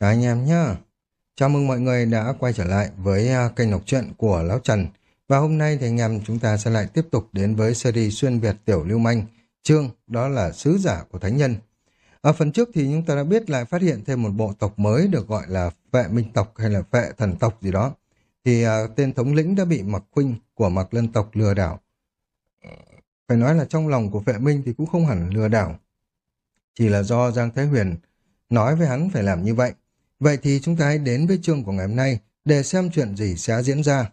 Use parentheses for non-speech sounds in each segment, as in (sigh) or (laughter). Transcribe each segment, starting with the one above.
Các anh em nhá. Chào mừng mọi người đã quay trở lại với à, kênh đọc truyện của Lão Trần. Và hôm nay thì anh em chúng ta sẽ lại tiếp tục đến với series xuyên Việt tiểu lưu manh. Chương đó là sứ giả của thánh nhân. Ở phần trước thì chúng ta đã biết lại phát hiện thêm một bộ tộc mới được gọi là vệ minh tộc hay là vệ thần tộc gì đó. Thì à, tên thống lĩnh đã bị Mạc Khuynh của Mạc Lân tộc lừa đảo. Phải nói là trong lòng của vệ minh thì cũng không hẳn lừa đảo. Chỉ là do Giang Thái Huyền nói với hắn phải làm như vậy. Vậy thì chúng ta hãy đến với chương của ngày hôm nay để xem chuyện gì sẽ diễn ra.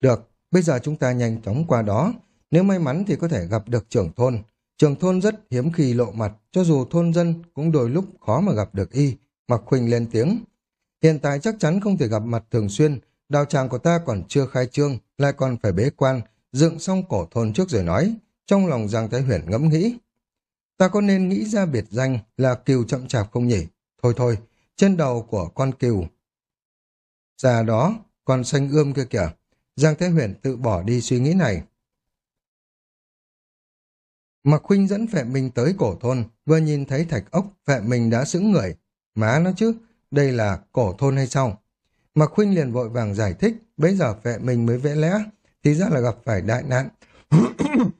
Được, bây giờ chúng ta nhanh chóng qua đó. Nếu may mắn thì có thể gặp được trưởng thôn. Trưởng thôn rất hiếm khi lộ mặt, cho dù thôn dân cũng đôi lúc khó mà gặp được y. Mặc Khuynh lên tiếng. Hiện tại chắc chắn không thể gặp mặt thường xuyên. Đào tràng của ta còn chưa khai trương, lại còn phải bế quan, dựng xong cổ thôn trước rồi nói. Trong lòng Giang Thái Huyền ngẫm nghĩ. Ta có nên nghĩ ra biệt danh là kiều chậm chạp không nhỉ? Thôi thôi, trên đầu của con cừu. Già đó, con xanh ươm kia kìa. Giang Thế Huyền tự bỏ đi suy nghĩ này. Mặc Khuynh dẫn Phệ Minh tới cổ thôn, vừa nhìn thấy thạch ốc, Phệ Minh đã sững người. Má nó chứ, đây là cổ thôn hay sao? Mặc Khuynh liền vội vàng giải thích, bây giờ Phệ Minh mới vẽ lẽ, thì ra là gặp phải đại nạn. (coughs)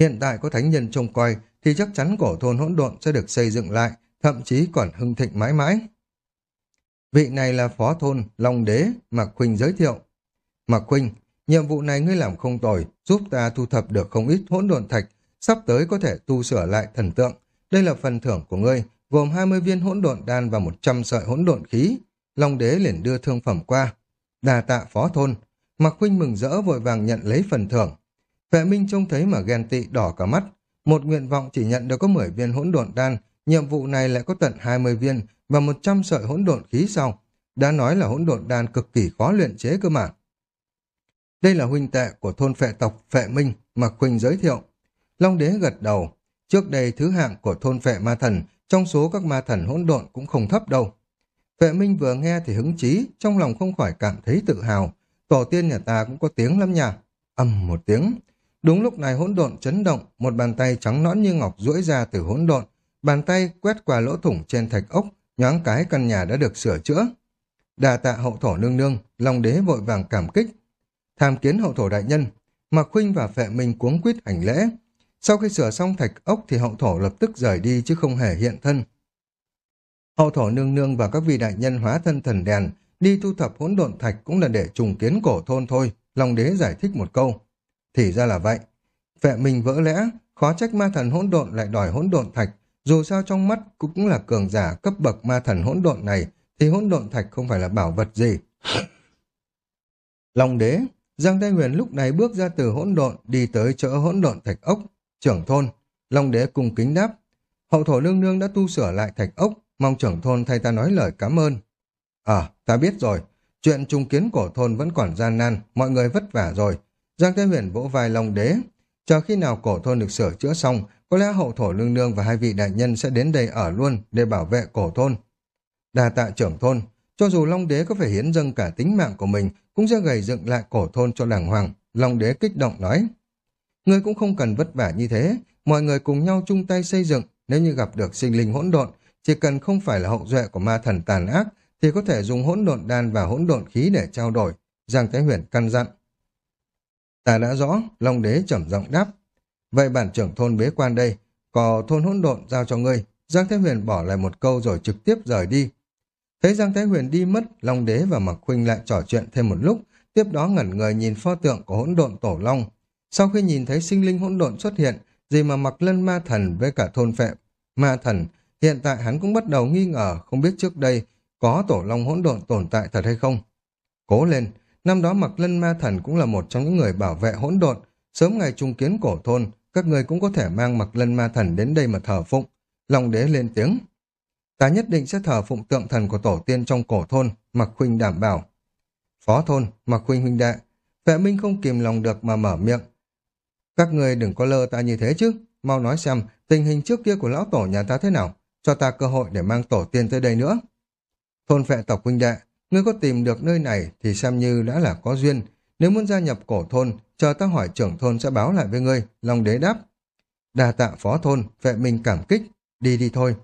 Hiện tại có thánh nhân trông coi, thì chắc chắn cổ thôn hỗn độn sẽ được xây dựng lại, thậm chí còn hưng thịnh mãi mãi. Vị này là phó thôn, Long Đế, Mạc Khuynh giới thiệu. Mạc Khuynh, nhiệm vụ này ngươi làm không tồi, giúp ta thu thập được không ít hỗn độn thạch, sắp tới có thể tu sửa lại thần tượng. Đây là phần thưởng của ngươi, gồm 20 viên hỗn độn đan và 100 sợi hỗn độn khí. Long Đế liền đưa thương phẩm qua. Đà tạ phó thôn, Mạc Khuynh mừng rỡ vội vàng nhận lấy phần thưởng. Vệ Minh trông thấy mà ghen tị đỏ cả mắt, một nguyện vọng chỉ nhận được có 10 viên hỗn độn đan, nhiệm vụ này lại có tận 20 viên và 100 sợi hỗn độn khí sau. Đã nói là hỗn độn đan cực kỳ khó luyện chế cơ mà. Đây là huynh tệ của thôn phệ tộc Phệ Minh mà Quỳnh giới thiệu. Long đế gật đầu. Trước đây thứ hạng của thôn phệ ma thần, trong số các ma thần hỗn độn cũng không thấp đâu. Phệ Minh vừa nghe thì hứng chí, trong lòng không khỏi cảm thấy tự hào. Tổ tiên nhà ta cũng có tiếng lắm nha. Âm một tiếng. Đúng lúc này hỗn độn chấn động, một bàn tay trắng nõn như ngọc duỗi ra từ hỗn độn, Bàn tay quét qua lỗ thủng trên thạch ốc, nhoáng cái căn nhà đã được sửa chữa. Đà tạ hậu thổ nương nương, lòng đế vội vàng cảm kích. Tham kiến hậu thổ đại nhân, Mạc Khuynh và Phệ Minh cuống quýt hành lễ. Sau khi sửa xong thạch ốc thì hậu thổ lập tức rời đi chứ không hề hiện thân. Hậu thổ nương nương và các vị đại nhân hóa thân thần đèn đi thu thập hỗn độn thạch cũng là để trùng kiến cổ thôn thôi, Long đế giải thích một câu. Thì ra là vậy. Phệ Minh vỡ lẽ, khó trách ma thần hỗn độn lại đòi hỗn độn thạch, dù sao trong mắt cũng là cường giả cấp bậc ma thần hỗn độn này, thì hỗn độn thạch không phải là bảo vật gì. (laughs) Long đế, Giang Thái Huyền lúc này bước ra từ hỗn độn đi tới chỗ hỗn độn thạch ốc, trưởng thôn. Long đế cung kính đáp. Hậu thổ nương nương đã tu sửa lại thạch ốc, mong trưởng thôn thay ta nói lời cảm ơn. Ờ, ta biết rồi. Chuyện trung kiến cổ thôn vẫn còn gian nan, mọi người vất vả rồi. Giang Thái Huyền vỗ vai Long đế. Chờ khi nào cổ thôn được sửa chữa xong, có lẽ hậu thổ lương nương và hai vị đại nhân sẽ đến đây ở luôn để bảo vệ cổ thôn. Đà tạ trưởng thôn, cho dù Long Đế có phải hiến dâng cả tính mạng của mình, cũng sẽ gầy dựng lại cổ thôn cho đàng hoàng. Long Đế kích động nói. Người cũng không cần vất vả như thế, mọi người cùng nhau chung tay xây dựng, nếu như gặp được sinh linh hỗn độn, chỉ cần không phải là hậu duệ của ma thần tàn ác, thì có thể dùng hỗn độn đan và hỗn độn khí để trao đổi. Giang Thái Huyền căn dặn. Ta đã rõ, Long Đế trầm giọng đáp. Vậy bản trưởng thôn bế quan đây, có thôn hỗn độn giao cho ngươi. Giang Thái Huyền bỏ lại một câu rồi trực tiếp rời đi. Thấy Giang Thái Huyền đi mất, Long Đế và Mạc Khuynh lại trò chuyện thêm một lúc, tiếp đó ngẩn người nhìn pho tượng của hỗn độn tổ long. Sau khi nhìn thấy sinh linh hỗn độn xuất hiện, gì mà mặc lân ma thần với cả thôn phệ ma thần, hiện tại hắn cũng bắt đầu nghi ngờ không biết trước đây có tổ long hỗn độn tồn tại thật hay không. Cố lên, năm đó mặc lân ma thần cũng là một trong những người bảo vệ hỗn độn, sớm ngày trung kiến cổ thôn, các người cũng có thể mang mặc lân ma thần đến đây mà thờ phụng. Long đế lên tiếng. Ta nhất định sẽ thờ phụng tượng thần của tổ tiên trong cổ thôn, Mặc Khuynh đảm bảo. Phó thôn, Mặc Khuynh huynh đệ, vệ minh không kìm lòng được mà mở miệng. Các người đừng có lơ ta như thế chứ, mau nói xem tình hình trước kia của lão tổ nhà ta thế nào, cho ta cơ hội để mang tổ tiên tới đây nữa. Thôn vệ tộc huynh đệ, ngươi có tìm được nơi này thì xem như đã là có duyên, nếu muốn gia nhập cổ thôn chờ ta hỏi trưởng thôn sẽ báo lại với ngươi, Long đế đáp. Đà tạ phó thôn, vệ minh cảm kích, đi đi thôi.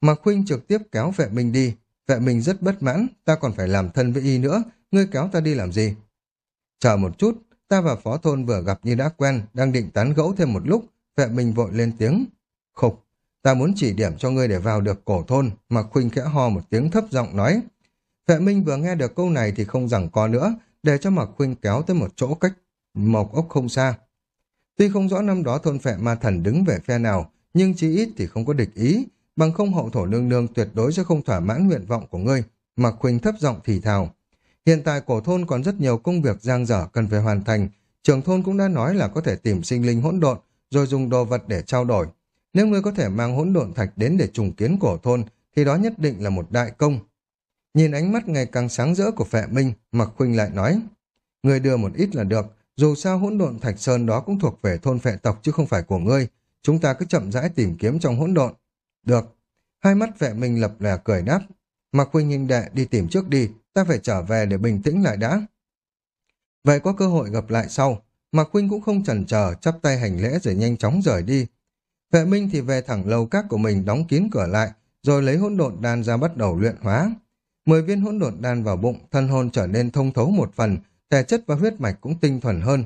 Mạc Khuynh trực tiếp kéo vệ minh đi. Vệ minh rất bất mãn, ta còn phải làm thân với y nữa, ngươi kéo ta đi làm gì? Chờ một chút, ta và phó thôn vừa gặp như đã quen, đang định tán gẫu thêm một lúc, vệ minh vội lên tiếng. Khục, ta muốn chỉ điểm cho ngươi để vào được cổ thôn, Mạc Khuynh khẽ ho một tiếng thấp giọng nói. Vệ minh vừa nghe được câu này thì không rằng co nữa, để cho Mạc Khuynh kéo tới một chỗ cách một ốc không xa. Tuy không rõ năm đó thôn phệ ma thần đứng về phe nào, nhưng chí ít thì không có địch ý, bằng không hậu thổ nương nương tuyệt đối sẽ không thỏa mãn nguyện vọng của ngươi, Mạc Khuynh thấp giọng thì thào. Hiện tại cổ thôn còn rất nhiều công việc giang dở cần phải hoàn thành, trưởng thôn cũng đã nói là có thể tìm sinh linh hỗn độn, rồi dùng đồ vật để trao đổi. Nếu ngươi có thể mang hỗn độn thạch đến để trùng kiến cổ thôn, thì đó nhất định là một đại công. Nhìn ánh mắt ngày càng sáng rỡ của phệ minh, Mạc Khuynh lại nói, ngươi đưa một ít là được, dù sao hỗn độn thạch sơn đó cũng thuộc về thôn phệ tộc chứ không phải của ngươi, chúng ta cứ chậm rãi tìm kiếm trong hỗn độn. Được. Hai mắt vệ minh lập lè cười đáp. Mạc huynh hình đệ đi tìm trước đi, ta phải trở về để bình tĩnh lại đã. Vậy có cơ hội gặp lại sau, Mạc huynh cũng không chần chờ, chắp tay hành lễ rồi nhanh chóng rời đi. Vệ Minh thì về thẳng lầu các của mình đóng kín cửa lại, rồi lấy hỗn độn đan ra bắt đầu luyện hóa. Mười viên hỗn độn đan vào bụng, thân hồn trở nên thông thấu một phần, thể chất và huyết mạch cũng tinh thuần hơn.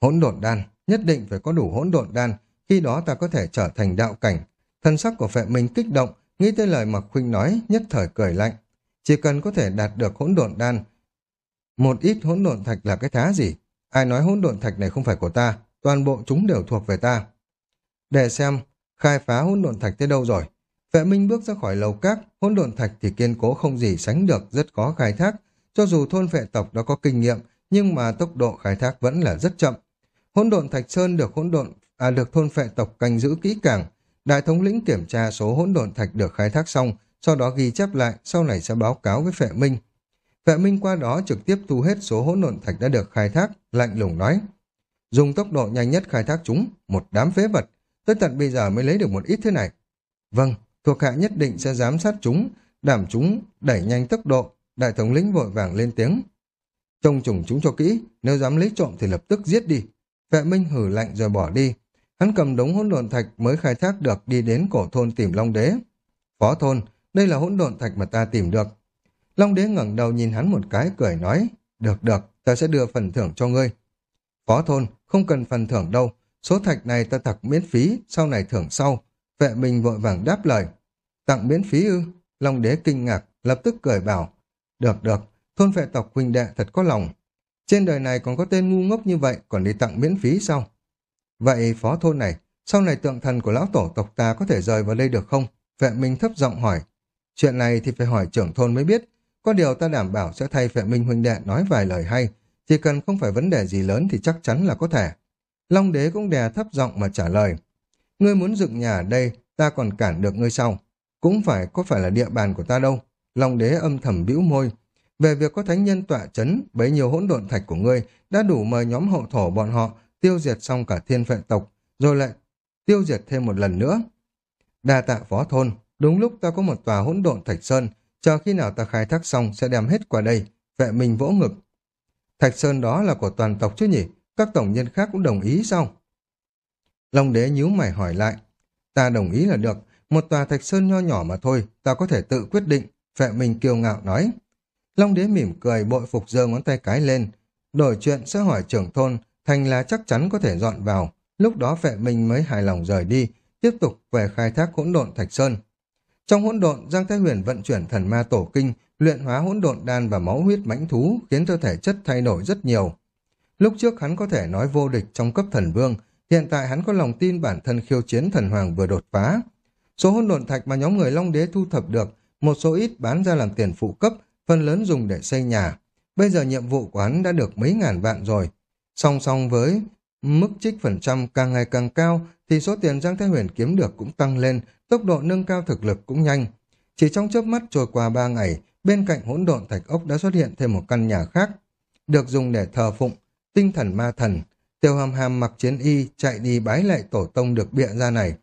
Hỗn độn đan, nhất định phải có đủ hỗn độn đan, khi đó ta có thể trở thành đạo cảnh. Thân sắc của phệ minh kích động, nghĩ tới lời Mạc Khuynh nói, nhất thời cười lạnh. Chỉ cần có thể đạt được hỗn độn đan, một ít hỗn độn thạch là cái thá gì? Ai nói hỗn độn thạch này không phải của ta, toàn bộ chúng đều thuộc về ta. Để xem, khai phá hỗn độn thạch tới đâu rồi? Vệ Minh bước ra khỏi lầu các, hỗn độn thạch thì kiên cố không gì sánh được, rất khó khai thác. Cho dù thôn phệ tộc đã có kinh nghiệm, nhưng mà tốc độ khai thác vẫn là rất chậm. Hỗn độn thạch sơn được hỗn độn à được thôn phệ tộc canh giữ kỹ càng. Đại thống lĩnh kiểm tra số hỗn độn thạch được khai thác xong, sau đó ghi chép lại, sau này sẽ báo cáo với Phệ Minh. Phệ Minh qua đó trực tiếp thu hết số hỗn độn thạch đã được khai thác, lạnh lùng nói. Dùng tốc độ nhanh nhất khai thác chúng, một đám phế vật, tới tận bây giờ mới lấy được một ít thế này. Vâng, thuộc hạ nhất định sẽ giám sát chúng, đảm chúng đẩy nhanh tốc độ, đại thống lĩnh vội vàng lên tiếng. Trông trùng chúng cho kỹ, nếu dám lấy trộm thì lập tức giết đi. Vệ Minh hử lạnh rồi bỏ đi. Hắn cầm đống hỗn độn thạch mới khai thác được đi đến cổ thôn tìm Long Đế. Phó thôn, đây là hỗn độn thạch mà ta tìm được. Long Đế ngẩng đầu nhìn hắn một cái cười nói, được được, ta sẽ đưa phần thưởng cho ngươi. Phó thôn, không cần phần thưởng đâu, số thạch này ta thật miễn phí, sau này thưởng sau. Vệ Minh vội vàng đáp lời. Tặng miễn phí ư? Long Đế kinh ngạc, lập tức cười bảo. Được được, thôn vệ tộc huynh đệ thật có lòng. Trên đời này còn có tên ngu ngốc như vậy còn đi tặng miễn phí sao? Vậy phó thôn này, sau này tượng thần của lão tổ tộc ta có thể rời vào đây được không? Vệ Minh thấp giọng hỏi. Chuyện này thì phải hỏi trưởng thôn mới biết. Có điều ta đảm bảo sẽ thay Vệ Minh huynh đệ nói vài lời hay. Chỉ cần không phải vấn đề gì lớn thì chắc chắn là có thể. Long đế cũng đè thấp giọng mà trả lời. Ngươi muốn dựng nhà ở đây, ta còn cản được ngươi sau. Cũng phải có phải là địa bàn của ta đâu. Long đế âm thầm bĩu môi. Về việc có thánh nhân tọa chấn, bấy nhiêu hỗn độn thạch của ngươi đã đủ mời nhóm hậu thổ bọn họ tiêu diệt xong cả thiên phệ tộc, rồi lại tiêu diệt thêm một lần nữa. Đa tạ phó thôn, đúng lúc ta có một tòa hỗn độn thạch sơn, chờ khi nào ta khai thác xong sẽ đem hết qua đây, vệ mình vỗ ngực. Thạch sơn đó là của toàn tộc chứ nhỉ, các tổng nhân khác cũng đồng ý sao? Long đế nhíu mày hỏi lại, ta đồng ý là được, một tòa thạch sơn nho nhỏ mà thôi, ta có thể tự quyết định, vệ Minh kiêu ngạo nói. Long đế mỉm cười bội phục giơ ngón tay cái lên, đổi chuyện sẽ hỏi trưởng thôn thành là chắc chắn có thể dọn vào. Lúc đó vệ minh mới hài lòng rời đi, tiếp tục về khai thác hỗn độn thạch sơn. Trong hỗn độn, Giang Thái Huyền vận chuyển thần ma tổ kinh, luyện hóa hỗn độn đan và máu huyết mãnh thú, khiến cơ thể chất thay đổi rất nhiều. Lúc trước hắn có thể nói vô địch trong cấp thần vương, hiện tại hắn có lòng tin bản thân khiêu chiến thần hoàng vừa đột phá. Số hỗn độn thạch mà nhóm người Long Đế thu thập được, một số ít bán ra làm tiền phụ cấp, phần lớn dùng để xây nhà. Bây giờ nhiệm vụ của hắn đã được mấy ngàn vạn rồi, Song song với mức trích phần trăm càng ngày càng cao thì số tiền Giang Thái Huyền kiếm được cũng tăng lên, tốc độ nâng cao thực lực cũng nhanh. Chỉ trong chớp mắt trôi qua ba ngày, bên cạnh hỗn độn thạch ốc đã xuất hiện thêm một căn nhà khác, được dùng để thờ phụng, tinh thần ma thần. Tiêu hàm hàm mặc chiến y chạy đi bái lại tổ tông được bịa ra này.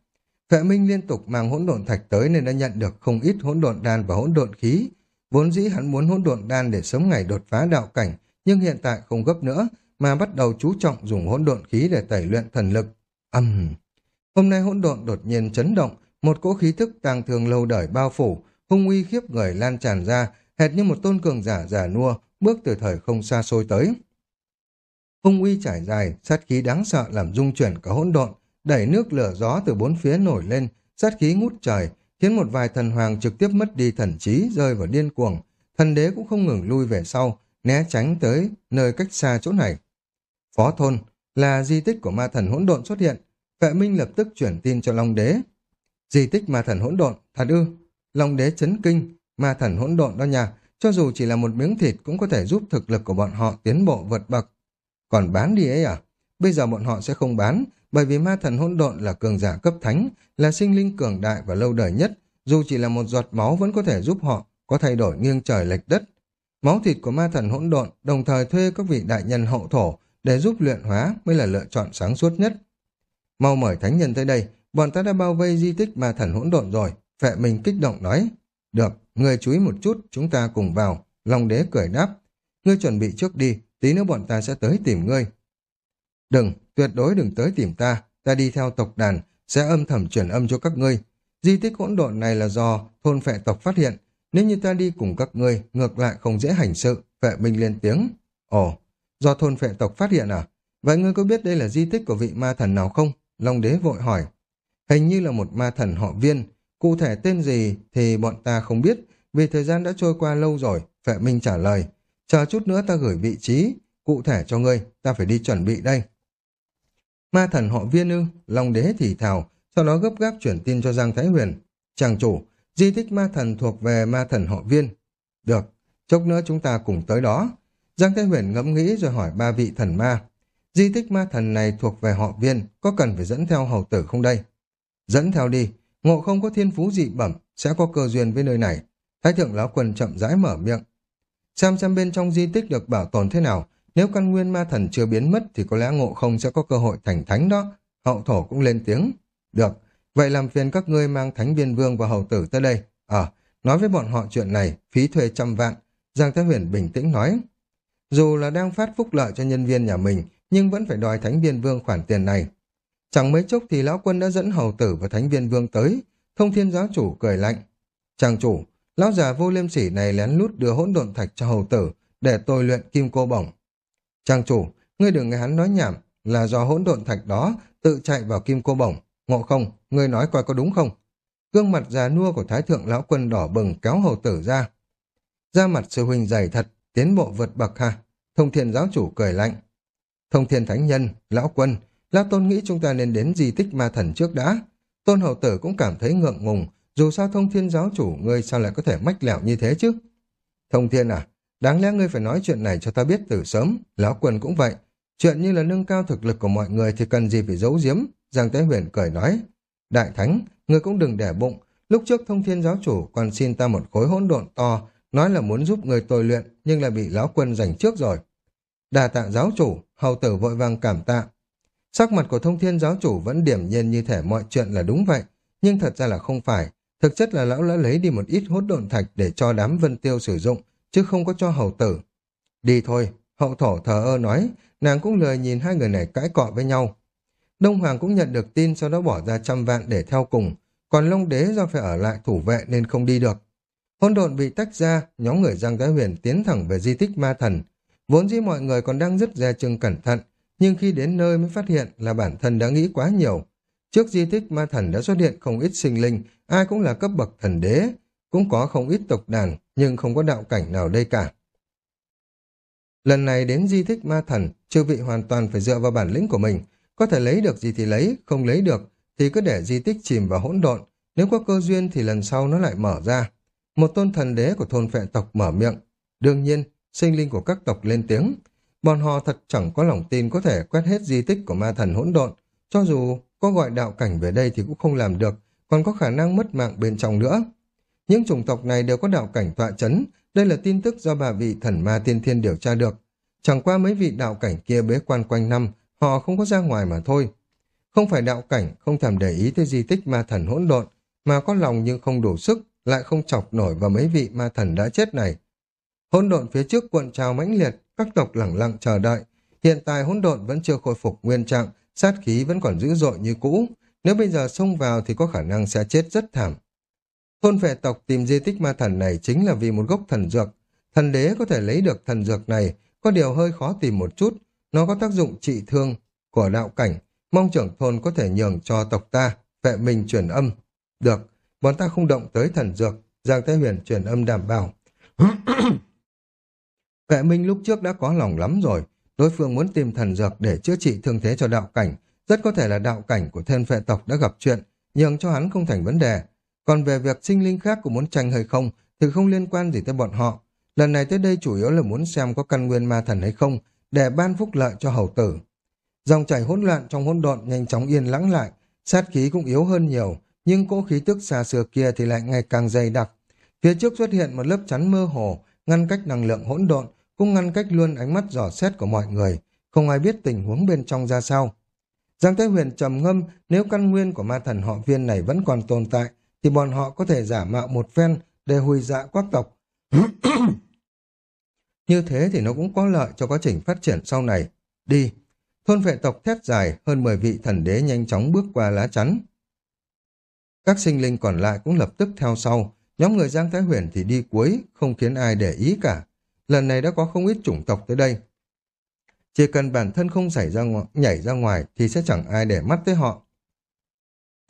Phệ Minh liên tục mang hỗn độn thạch tới nên đã nhận được không ít hỗn độn đan và hỗn độn khí. Vốn dĩ hắn muốn hỗn độn đan để sớm ngày đột phá đạo cảnh, nhưng hiện tại không gấp nữa, mà bắt đầu chú trọng dùng hỗn độn khí để tẩy luyện thần lực. Âm! Hôm nay hỗn độn đột nhiên chấn động, một cỗ khí thức tàng thường lâu đời bao phủ, hung uy khiếp người lan tràn ra, hệt như một tôn cường giả giả nua, bước từ thời không xa xôi tới. Hung uy trải dài, sát khí đáng sợ làm rung chuyển cả hỗn độn, đẩy nước lửa gió từ bốn phía nổi lên, sát khí ngút trời, khiến một vài thần hoàng trực tiếp mất đi thần trí, rơi vào điên cuồng. Thần đế cũng không ngừng lui về sau, né tránh tới nơi cách xa chỗ này. Phó thôn là di tích của ma thần hỗn độn xuất hiện, vệ minh lập tức chuyển tin cho Long đế. Di tích ma thần hỗn độn, thật ư? Long đế chấn kinh, ma thần hỗn độn đó nhà cho dù chỉ là một miếng thịt cũng có thể giúp thực lực của bọn họ tiến bộ vượt bậc. Còn bán đi ấy à? Bây giờ bọn họ sẽ không bán, bởi vì ma thần hỗn độn là cường giả cấp thánh, là sinh linh cường đại và lâu đời nhất, dù chỉ là một giọt máu vẫn có thể giúp họ có thay đổi nghiêng trời lệch đất. Máu thịt của ma thần hỗn độn đồng thời thuê các vị đại nhân hậu thổ để giúp luyện hóa mới là lựa chọn sáng suốt nhất. Mau mời thánh nhân tới đây, bọn ta đã bao vây di tích ma thần hỗn độn rồi. Phệ mình kích động nói. Được, người chú ý một chút, chúng ta cùng vào. Long đế cười đáp. Ngươi chuẩn bị trước đi, tí nữa bọn ta sẽ tới tìm ngươi. Đừng, tuyệt đối đừng tới tìm ta, ta đi theo tộc đàn, sẽ âm thầm truyền âm cho các ngươi. Di tích hỗn độn này là do thôn phệ tộc phát hiện, nếu như ta đi cùng các ngươi, ngược lại không dễ hành sự, phệ minh lên tiếng. Ồ, do thôn phệ tộc phát hiện à? Vậy ngươi có biết đây là di tích của vị ma thần nào không? Long đế vội hỏi. Hình như là một ma thần họ viên, cụ thể tên gì thì bọn ta không biết, vì thời gian đã trôi qua lâu rồi, phệ minh trả lời. Chờ chút nữa ta gửi vị trí, cụ thể cho ngươi, ta phải đi chuẩn bị đây. Ma thần họ viên ư, Long đế thì thào, sau đó gấp gáp chuyển tin cho Giang Thái Huyền. Chàng chủ, di tích ma thần thuộc về ma thần họ viên. Được, chốc nữa chúng ta cùng tới đó. Giang Thái Huyền ngẫm nghĩ rồi hỏi ba vị thần ma. Di tích ma thần này thuộc về họ viên, có cần phải dẫn theo hầu tử không đây? Dẫn theo đi, ngộ không có thiên phú dị bẩm, sẽ có cơ duyên với nơi này. Thái thượng lão quân chậm rãi mở miệng. Xem xem bên trong di tích được bảo tồn thế nào, nếu căn nguyên ma thần chưa biến mất thì có lẽ ngộ không sẽ có cơ hội thành thánh đó. Hậu thổ cũng lên tiếng. Được, vậy làm phiền các ngươi mang thánh viên vương và hầu tử tới đây. Ờ, nói với bọn họ chuyện này, phí thuê trăm vạn. Giang Thái Huyền bình tĩnh nói. Dù là đang phát phúc lợi cho nhân viên nhà mình, nhưng vẫn phải đòi thánh viên vương khoản tiền này. Chẳng mấy chốc thì lão quân đã dẫn hầu tử và thánh viên vương tới. Thông thiên giáo chủ cười lạnh. Chàng chủ, lão già vô liêm sỉ này lén lút đưa hỗn độn thạch cho hầu tử để tôi luyện kim cô bổng. Trang chủ, ngươi đừng nghe hắn nói nhảm, là do hỗn độn thạch đó tự chạy vào kim cô bổng. Ngộ không, ngươi nói coi có đúng không? Gương mặt già nua của thái thượng lão quân đỏ bừng kéo hầu tử ra. Ra mặt sư huynh dày thật, tiến bộ vượt bậc ha. Thông thiên giáo chủ cười lạnh. Thông thiên thánh nhân, lão quân, lão tôn nghĩ chúng ta nên đến di tích ma thần trước đã. Tôn hầu tử cũng cảm thấy ngượng ngùng, dù sao thông thiên giáo chủ ngươi sao lại có thể mách lẻo như thế chứ? Thông thiên à, đáng lẽ ngươi phải nói chuyện này cho ta biết từ sớm, lão quân cũng vậy. Chuyện như là nâng cao thực lực của mọi người thì cần gì phải giấu giếm, Giang Tế Huyền cười nói. Đại Thánh, ngươi cũng đừng để bụng, lúc trước thông thiên giáo chủ còn xin ta một khối hỗn độn to, nói là muốn giúp người tôi luyện, nhưng là bị lão quân giành trước rồi. Đà tạ giáo chủ, hầu tử vội vàng cảm tạ. Sắc mặt của thông thiên giáo chủ vẫn điểm nhiên như thể mọi chuyện là đúng vậy, nhưng thật ra là không phải. Thực chất là lão đã lấy đi một ít hỗn độn thạch để cho đám vân tiêu sử dụng, chứ không có cho hầu tử. Đi thôi, hậu thổ thờ ơ nói, nàng cũng lười nhìn hai người này cãi cọ với nhau. Đông Hoàng cũng nhận được tin sau đó bỏ ra trăm vạn để theo cùng, còn Long Đế do phải ở lại thủ vệ nên không đi được. Hôn độn bị tách ra, nhóm người Giang Thái Huyền tiến thẳng về di tích ma thần. Vốn dĩ mọi người còn đang rất dè chừng cẩn thận, nhưng khi đến nơi mới phát hiện là bản thân đã nghĩ quá nhiều. Trước di tích ma thần đã xuất hiện không ít sinh linh, ai cũng là cấp bậc thần đế, cũng có không ít tộc đàn, nhưng không có đạo cảnh nào đây cả. Lần này đến di tích ma thần, chư vị hoàn toàn phải dựa vào bản lĩnh của mình, có thể lấy được gì thì lấy, không lấy được thì cứ để di tích chìm vào hỗn độn, nếu có cơ duyên thì lần sau nó lại mở ra. Một tôn thần đế của thôn phệ tộc mở miệng. Đương nhiên, sinh linh của các tộc lên tiếng. Bọn họ thật chẳng có lòng tin có thể quét hết di tích của ma thần hỗn độn. Cho dù có gọi đạo cảnh về đây thì cũng không làm được, còn có khả năng mất mạng bên trong nữa. Những chủng tộc này đều có đạo cảnh tọa chấn, đây là tin tức do bà vị thần ma tiên thiên điều tra được. Chẳng qua mấy vị đạo cảnh kia bế quan quanh năm, họ không có ra ngoài mà thôi. Không phải đạo cảnh, không thèm để ý tới di tích ma thần hỗn độn, mà có lòng nhưng không đủ sức, lại không chọc nổi vào mấy vị ma thần đã chết này. Hỗn độn phía trước cuộn trào mãnh liệt, các tộc lẳng lặng chờ đợi. Hiện tại hỗn độn vẫn chưa khôi phục nguyên trạng, sát khí vẫn còn dữ dội như cũ. Nếu bây giờ xông vào thì có khả năng sẽ chết rất thảm. Thôn vệ tộc tìm di tích ma thần này chính là vì một gốc thần dược. Thần đế có thể lấy được thần dược này, có điều hơi khó tìm một chút. Nó có tác dụng trị thương của đạo cảnh, mong trưởng thôn có thể nhường cho tộc ta, vệ mình truyền âm. Được, bọn ta không động tới thần dược, Giang Thái Huyền truyền âm đảm bảo. (coughs) vệ minh lúc trước đã có lòng lắm rồi, đối phương muốn tìm thần dược để chữa trị thương thế cho đạo cảnh, rất có thể là đạo cảnh của thân phệ tộc đã gặp chuyện, nhường cho hắn không thành vấn đề. Còn về việc sinh linh khác cũng muốn tranh hay không, thì không liên quan gì tới bọn họ. Lần này tới đây chủ yếu là muốn xem có căn nguyên ma thần hay không, để ban phúc lợi cho hầu tử. Dòng chảy hỗn loạn trong hỗn độn nhanh chóng yên lắng lại, sát khí cũng yếu hơn nhiều, nhưng cỗ khí tức xa xưa kia thì lại ngày càng dày đặc. Phía trước xuất hiện một lớp chắn mơ hồ, ngăn cách năng lượng hỗn độn, cũng ngăn cách luôn ánh mắt dò xét của mọi người, không ai biết tình huống bên trong ra sao. Giang Thái Huyền trầm ngâm, nếu căn nguyên của ma thần họ viên này vẫn còn tồn tại, thì bọn họ có thể giả mạo một phen để hùi dạ quắc tộc. (clears throat) Như thế thì nó cũng có lợi cho quá trình phát triển sau này. Đi! Thôn vệ tộc thét dài, hơn 10 vị thần đế nhanh chóng bước qua lá chắn. Các sinh linh còn lại cũng lập tức theo sau, nhóm người Giang Thái Huyền thì đi cuối, không khiến ai để ý cả. Lần này đã có không ít chủng tộc tới đây. Chỉ cần bản thân không xảy ra nhảy ra ngoài thì sẽ chẳng ai để mắt tới họ.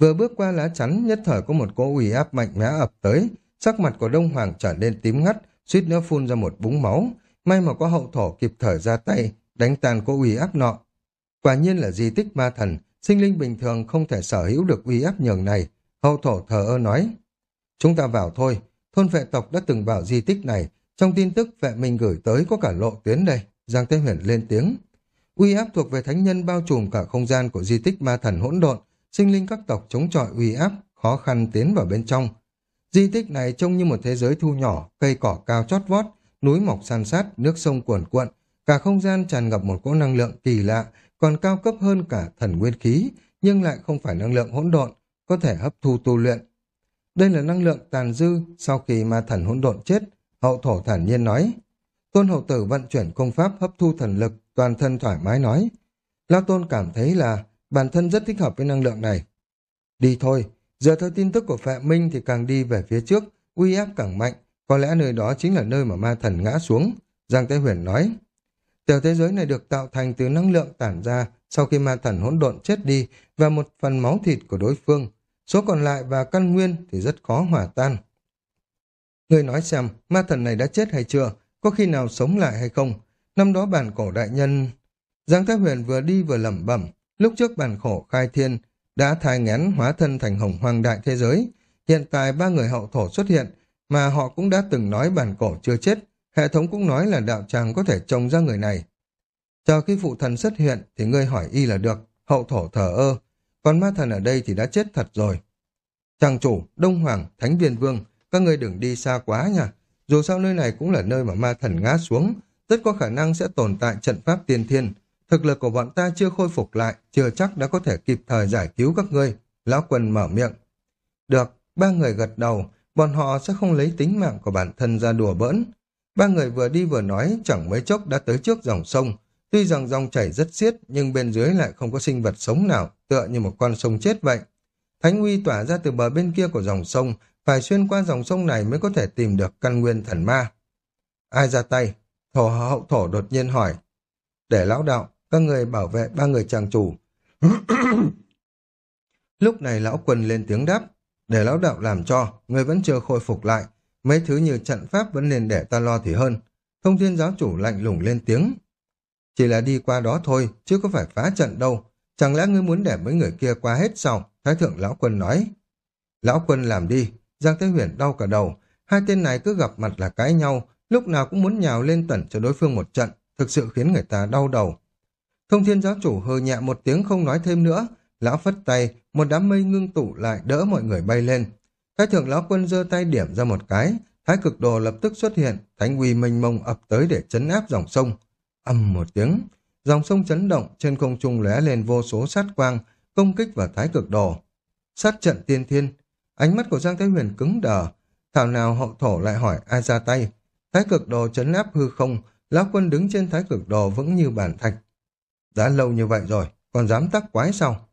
Vừa bước qua lá chắn, nhất thời có một cỗ ủy áp mạnh mẽ ập tới, sắc mặt của Đông Hoàng trở nên tím ngắt, suýt nữa phun ra một búng máu. May mà có hậu thổ kịp thời ra tay, đánh tàn cỗ ủy áp nọ. Quả nhiên là di tích ma thần, sinh linh bình thường không thể sở hữu được uy áp nhường này. Hậu thổ thờ ơ nói, chúng ta vào thôi, thôn vệ tộc đã từng vào di tích này, trong tin tức vệ mình gửi tới có cả lộ tuyến đây. Giang Thế Huyền lên tiếng. Uy áp thuộc về thánh nhân bao trùm cả không gian của di tích ma thần hỗn độn, sinh linh các tộc chống chọi uy áp, khó khăn tiến vào bên trong. Di tích này trông như một thế giới thu nhỏ, cây cỏ cao chót vót, núi mọc san sát, nước sông cuồn cuộn, cả không gian tràn ngập một cỗ năng lượng kỳ lạ, còn cao cấp hơn cả thần nguyên khí, nhưng lại không phải năng lượng hỗn độn, có thể hấp thu tu luyện. Đây là năng lượng tàn dư sau khi ma thần hỗn độn chết, hậu thổ thản nhiên nói. Tôn hậu tử vận chuyển công pháp hấp thu thần lực, toàn thân thoải mái nói. Lao tôn cảm thấy là bản thân rất thích hợp với năng lượng này. Đi thôi, dựa theo tin tức của Phệ Minh thì càng đi về phía trước, uy áp càng mạnh, có lẽ nơi đó chính là nơi mà ma thần ngã xuống. Giang Tế Huyền nói. Tiểu thế giới này được tạo thành từ năng lượng tản ra sau khi ma thần hỗn độn chết đi và một phần máu thịt của đối phương. Số còn lại và căn nguyên thì rất khó hòa tan. Người nói xem, ma thần này đã chết hay chưa? Có khi nào sống lại hay không? Năm đó bản cổ đại nhân... Giang Thái Huyền vừa đi vừa lẩm bẩm. Lúc trước bản khổ khai thiên đã thai ngén hóa thân thành hồng hoàng đại thế giới. Hiện tại ba người hậu thổ xuất hiện, mà họ cũng đã từng nói bản cổ chưa chết. Hệ thống cũng nói là đạo tràng có thể trông ra người này. Chờ khi phụ thần xuất hiện thì ngươi hỏi y là được, hậu thổ thờ ơ. Còn ma thần ở đây thì đã chết thật rồi. Chàng chủ, Đông Hoàng, Thánh Viên Vương, các ngươi đừng đi xa quá nha. Dù sao nơi này cũng là nơi mà ma thần ngã xuống, rất có khả năng sẽ tồn tại trận pháp tiên thiên. Thực lực của bọn ta chưa khôi phục lại, chưa chắc đã có thể kịp thời giải cứu các ngươi. Lão quân mở miệng. Được, ba người gật đầu, bọn họ sẽ không lấy tính mạng của bản thân ra đùa bỡn. Ba người vừa đi vừa nói chẳng mấy chốc đã tới trước dòng sông. Tuy rằng dòng chảy rất xiết nhưng bên dưới lại không có sinh vật sống nào, tựa như một con sông chết vậy. Thánh uy tỏa ra từ bờ bên kia của dòng sông, phải xuyên qua dòng sông này mới có thể tìm được căn nguyên thần ma. Ai ra tay? Thổ hậu thổ đột nhiên hỏi. Để lão đạo, các người bảo vệ ba người chàng chủ. (clears throat) Lúc này lão quân lên tiếng đáp. Để lão đạo làm cho, người vẫn chưa khôi phục lại. Mấy thứ như trận pháp vẫn nên để ta lo thì hơn. Thông thiên giáo chủ lạnh lùng lên tiếng. Chỉ là đi qua đó thôi, chứ có phải phá trận đâu. Chẳng lẽ ngươi muốn để mấy người kia qua hết sao? Thái thượng lão quân nói. Lão quân làm đi, Giang Thế Huyền đau cả đầu. Hai tên này cứ gặp mặt là cãi nhau, lúc nào cũng muốn nhào lên tẩn cho đối phương một trận, thực sự khiến người ta đau đầu. Thông thiên giáo chủ hờ nhẹ một tiếng không nói thêm nữa, lão phất tay, một đám mây ngưng tụ lại đỡ mọi người bay lên. Thái thượng lão quân giơ tay điểm ra một cái, thái cực đồ lập tức xuất hiện, thánh uy mênh mông ập tới để chấn áp dòng sông. Âm một tiếng, dòng sông chấn động, trên không trung lóe lên vô số sát quang, công kích vào thái cực đồ. Sát trận tiên thiên, ánh mắt của Giang Thái Huyền cứng đờ, thảo nào hậu thổ lại hỏi ai ra tay. Thái cực đồ chấn áp hư không, lão quân đứng trên thái cực đồ vững như bản thạch. Đã lâu như vậy rồi, còn dám tắc quái sao?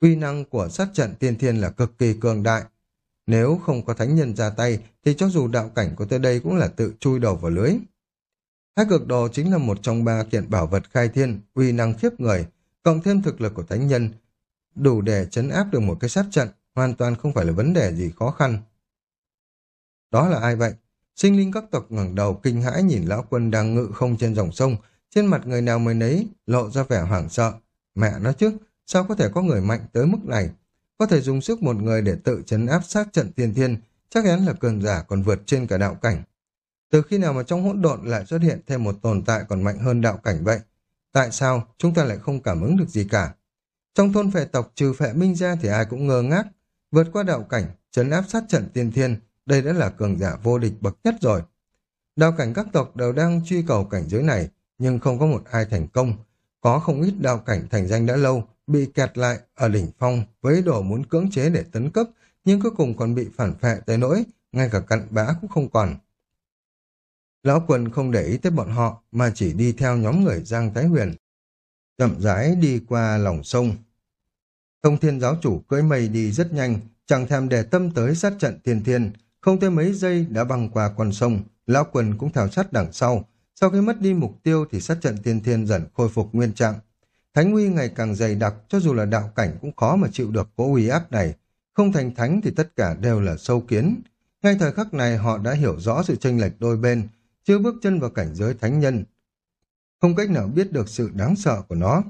Quy năng của sát trận tiên thiên là cực kỳ cường đại. Nếu không có thánh nhân ra tay, thì cho dù đạo cảnh của tới đây cũng là tự chui đầu vào lưới. Thái cực đồ chính là một trong ba kiện bảo vật khai thiên, uy năng khiếp người, cộng thêm thực lực của thánh nhân, đủ để chấn áp được một cái sát trận, hoàn toàn không phải là vấn đề gì khó khăn. Đó là ai vậy? Sinh linh các tộc ngẩng đầu kinh hãi nhìn lão quân đang ngự không trên dòng sông, trên mặt người nào mới nấy lộ ra vẻ hoảng sợ. Mẹ nó chứ, sao có thể có người mạnh tới mức này? Có thể dùng sức một người để tự chấn áp sát trận tiên thiên, chắc chắn là cường giả còn vượt trên cả đạo cảnh. Từ khi nào mà trong hỗn độn lại xuất hiện thêm một tồn tại còn mạnh hơn đạo cảnh vậy? Tại sao chúng ta lại không cảm ứng được gì cả? Trong thôn phệ tộc trừ phệ minh ra thì ai cũng ngơ ngác. Vượt qua đạo cảnh, chấn áp sát trận tiên thiên, đây đã là cường giả vô địch bậc nhất rồi. Đạo cảnh các tộc đều đang truy cầu cảnh giới này, nhưng không có một ai thành công. Có không ít đạo cảnh thành danh đã lâu, bị kẹt lại ở đỉnh phong với đồ muốn cưỡng chế để tấn cấp, nhưng cuối cùng còn bị phản phệ tới nỗi, ngay cả cặn bã cũng không còn. Lão quần không để ý tới bọn họ, mà chỉ đi theo nhóm người Giang Thái Huyền. Chậm rãi đi qua lòng sông. Thông thiên giáo chủ cưỡi mây đi rất nhanh, chẳng thèm để tâm tới sát trận thiên thiên, không tới mấy giây đã băng qua con sông, lão quần cũng theo sát đằng sau. Sau khi mất đi mục tiêu thì sát trận tiên thiên dần khôi phục nguyên trạng. Thánh uy ngày càng dày đặc, cho dù là đạo cảnh cũng khó mà chịu được cố uy áp này. Không thành thánh thì tất cả đều là sâu kiến. Ngay thời khắc này họ đã hiểu rõ sự chênh lệch đôi bên, chưa bước chân vào cảnh giới thánh nhân. Không cách nào biết được sự đáng sợ của nó.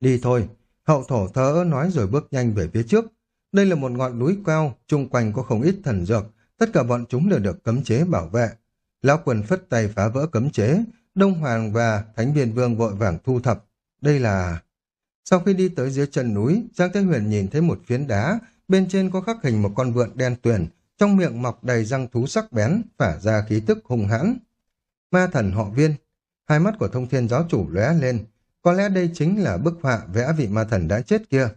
Đi thôi, hậu thổ thơ nói rồi bước nhanh về phía trước. Đây là một ngọn núi cao, chung quanh có không ít thần dược, tất cả bọn chúng đều được cấm chế bảo vệ. Lão quần phất tay phá vỡ cấm chế, Đông Hoàng và Thánh Viên Vương vội vàng thu thập. Đây là... Sau khi đi tới dưới chân núi, Giang Thế Huyền nhìn thấy một phiến đá, bên trên có khắc hình một con vượn đen tuyền, trong miệng mọc đầy răng thú sắc bén, phả ra khí tức hung hãn. Ma thần họ viên, hai mắt của thông thiên giáo chủ lóe lên, có lẽ đây chính là bức họa vẽ vị ma thần đã chết kia.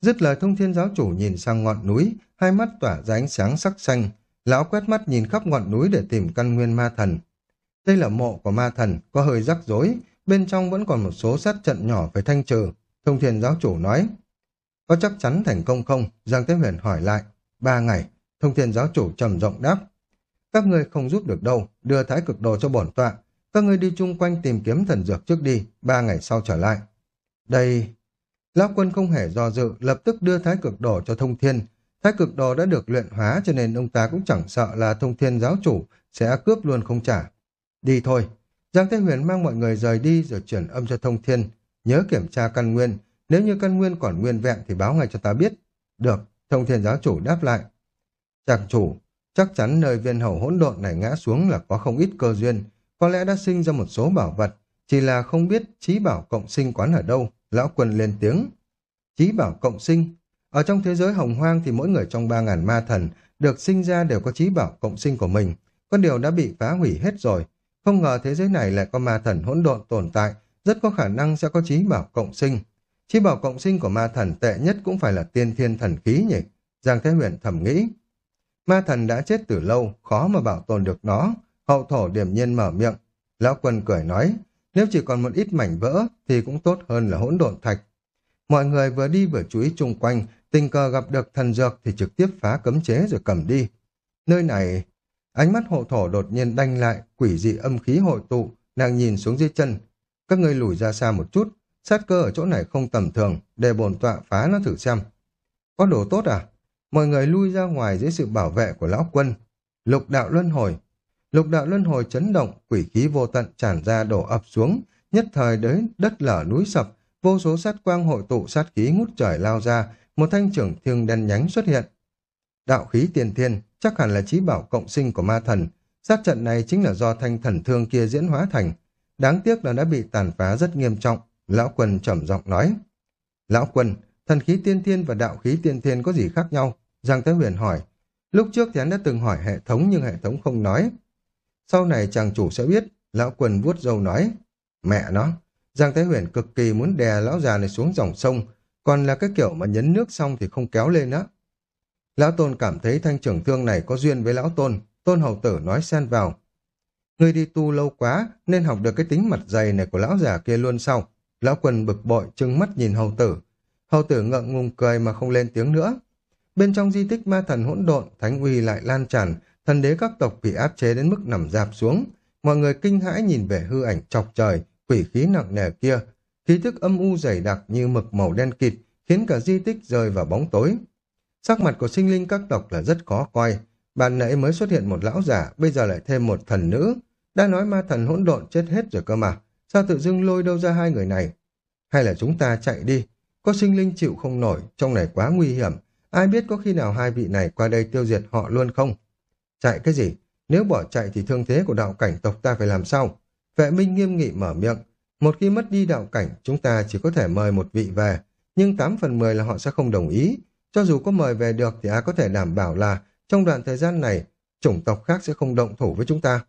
Dứt lời thông thiên giáo chủ nhìn sang ngọn núi, hai mắt tỏa ra ánh sáng sắc xanh, lão quét mắt nhìn khắp ngọn núi để tìm căn nguyên ma thần. Đây là mộ của ma thần, có hơi rắc rối, bên trong vẫn còn một số sát trận nhỏ phải thanh trừ. Thông thiên giáo chủ nói, có chắc chắn thành công không? Giang Thế Huyền hỏi lại, ba ngày. Thông thiên giáo chủ trầm giọng đáp. Các ngươi không giúp được đâu, đưa thái cực đồ cho bổn tọa. Các ngươi đi chung quanh tìm kiếm thần dược trước đi, ba ngày sau trở lại. Đây... Lão quân không hề do dự, lập tức đưa thái cực đồ cho thông thiên. Thái cực đồ đã được luyện hóa cho nên ông ta cũng chẳng sợ là thông thiên giáo chủ sẽ cướp luôn không trả. Đi thôi. Giang Thế Huyền mang mọi người rời đi rồi chuyển âm cho thông thiên. Nhớ kiểm tra căn nguyên. Nếu như căn nguyên còn nguyên vẹn thì báo ngay cho ta biết. Được, thông thiên giáo chủ đáp lại. Chàng chủ, chắc chắn nơi viên hầu hỗn độn này ngã xuống là có không ít cơ duyên, có lẽ đã sinh ra một số bảo vật, chỉ là không biết trí bảo cộng sinh quán ở đâu, lão quân lên tiếng. Trí bảo cộng sinh, ở trong thế giới hồng hoang thì mỗi người trong ba ngàn ma thần được sinh ra đều có trí bảo cộng sinh của mình, con điều đã bị phá hủy hết rồi. Không ngờ thế giới này lại có ma thần hỗn độn tồn tại, rất có khả năng sẽ có trí bảo cộng sinh. Trí bảo cộng sinh của ma thần tệ nhất cũng phải là tiên thiên thần khí nhỉ? Giang Thế Huyền thầm nghĩ. Ma thần đã chết từ lâu, khó mà bảo tồn được nó. Hậu thổ điểm nhiên mở miệng. Lão quân cười nói, nếu chỉ còn một ít mảnh vỡ thì cũng tốt hơn là hỗn độn thạch. Mọi người vừa đi vừa chú ý chung quanh, tình cờ gặp được thần dược thì trực tiếp phá cấm chế rồi cầm đi. Nơi này, ánh mắt hộ thổ đột nhiên đanh lại, quỷ dị âm khí hội tụ, nàng nhìn xuống dưới chân. Các ngươi lùi ra xa một chút, sát cơ ở chỗ này không tầm thường, để bồn tọa phá nó thử xem. Có đồ tốt à? mọi người lui ra ngoài dưới sự bảo vệ của lão quân. Lục đạo luân hồi. Lục đạo luân hồi chấn động, quỷ khí vô tận tràn ra đổ ập xuống, nhất thời đến đất lở núi sập, vô số sát quang hội tụ sát khí ngút trời lao ra, một thanh trưởng thương đen nhánh xuất hiện. Đạo khí tiền thiên, chắc hẳn là trí bảo cộng sinh của ma thần. Sát trận này chính là do thanh thần thương kia diễn hóa thành. Đáng tiếc là đã bị tàn phá rất nghiêm trọng. Lão quân trầm giọng nói. Lão quân, thần khí tiên thiên và đạo khí tiên thiên có gì khác nhau? Giang Thế Huyền hỏi. Lúc trước thì hắn đã từng hỏi hệ thống nhưng hệ thống không nói. Sau này chàng chủ sẽ biết, lão quần vuốt râu nói. Mẹ nó, Giang Thế Huyền cực kỳ muốn đè lão già này xuống dòng sông, còn là cái kiểu mà nhấn nước xong thì không kéo lên á. Lão Tôn cảm thấy thanh trưởng thương này có duyên với lão Tôn, Tôn Hầu Tử nói xen vào. Người đi tu lâu quá nên học được cái tính mặt dày này của lão già kia luôn sau. Lão quần bực bội trừng mắt nhìn Hầu Tử. Hậu tử ngượng ngùng cười mà không lên tiếng nữa. Bên trong di tích ma thần hỗn độn, thánh uy lại lan tràn, thần đế các tộc bị áp chế đến mức nằm dạp xuống. Mọi người kinh hãi nhìn về hư ảnh chọc trời, quỷ khí nặng nề kia. Khí thức âm u dày đặc như mực màu đen kịt, khiến cả di tích rơi vào bóng tối. Sắc mặt của sinh linh các tộc là rất khó coi. Bạn nãy mới xuất hiện một lão giả, bây giờ lại thêm một thần nữ. Đã nói ma thần hỗn độn chết hết rồi cơ mà. Sao tự dưng lôi đâu ra hai người này? Hay là chúng ta chạy đi? Có sinh linh chịu không nổi, trong này quá nguy hiểm. Ai biết có khi nào hai vị này qua đây tiêu diệt họ luôn không? Chạy cái gì? Nếu bỏ chạy thì thương thế của đạo cảnh tộc ta phải làm sao? Vệ minh nghiêm nghị mở miệng. Một khi mất đi đạo cảnh, chúng ta chỉ có thể mời một vị về. Nhưng 8 phần 10 là họ sẽ không đồng ý. Cho dù có mời về được thì ai có thể đảm bảo là trong đoạn thời gian này, chủng tộc khác sẽ không động thủ với chúng ta.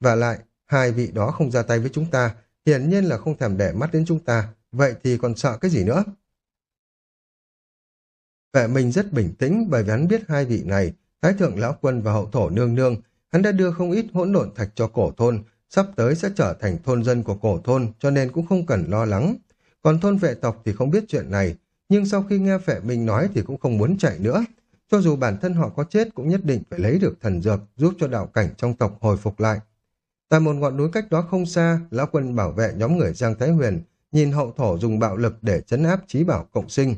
Và lại, hai vị đó không ra tay với chúng ta, hiển nhiên là không thèm để mắt đến chúng ta. Vậy thì còn sợ cái gì nữa? Vệ mình rất bình tĩnh bởi vì hắn biết hai vị này, Thái Thượng Lão Quân và Hậu Thổ Nương Nương, hắn đã đưa không ít hỗn độn thạch cho cổ thôn, sắp tới sẽ trở thành thôn dân của cổ thôn cho nên cũng không cần lo lắng. Còn thôn vệ tộc thì không biết chuyện này, nhưng sau khi nghe Phệ Minh nói thì cũng không muốn chạy nữa. Cho dù bản thân họ có chết cũng nhất định phải lấy được thần dược giúp cho đạo cảnh trong tộc hồi phục lại. Tại một ngọn núi cách đó không xa, Lão Quân bảo vệ nhóm người Giang Thái Huyền, nhìn hậu thổ dùng bạo lực để chấn áp trí bảo cộng sinh.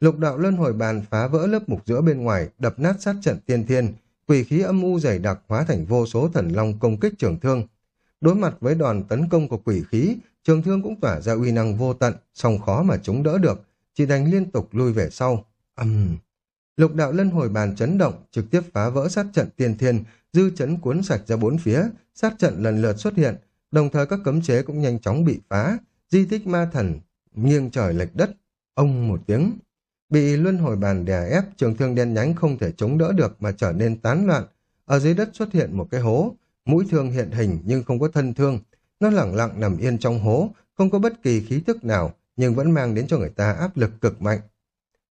Lục đạo luân hồi bàn phá vỡ lớp mục giữa bên ngoài, đập nát sát trận tiên thiên, quỷ khí âm u dày đặc hóa thành vô số thần long công kích trường thương. Đối mặt với đòn tấn công của quỷ khí, trường thương cũng tỏa ra uy năng vô tận, song khó mà chống đỡ được, chỉ đành liên tục lui về sau. Âm... Uhm. Lục đạo luân hồi bàn chấn động, trực tiếp phá vỡ sát trận tiên thiên, dư chấn cuốn sạch ra bốn phía, sát trận lần lượt xuất hiện, đồng thời các cấm chế cũng nhanh chóng bị phá, di tích ma thần nghiêng trời lệch đất, ông một tiếng. Bị luân hồi bàn đè ép, trường thương đen nhánh không thể chống đỡ được mà trở nên tán loạn. Ở dưới đất xuất hiện một cái hố, mũi thương hiện hình nhưng không có thân thương. Nó lẳng lặng nằm yên trong hố, không có bất kỳ khí thức nào, nhưng vẫn mang đến cho người ta áp lực cực mạnh.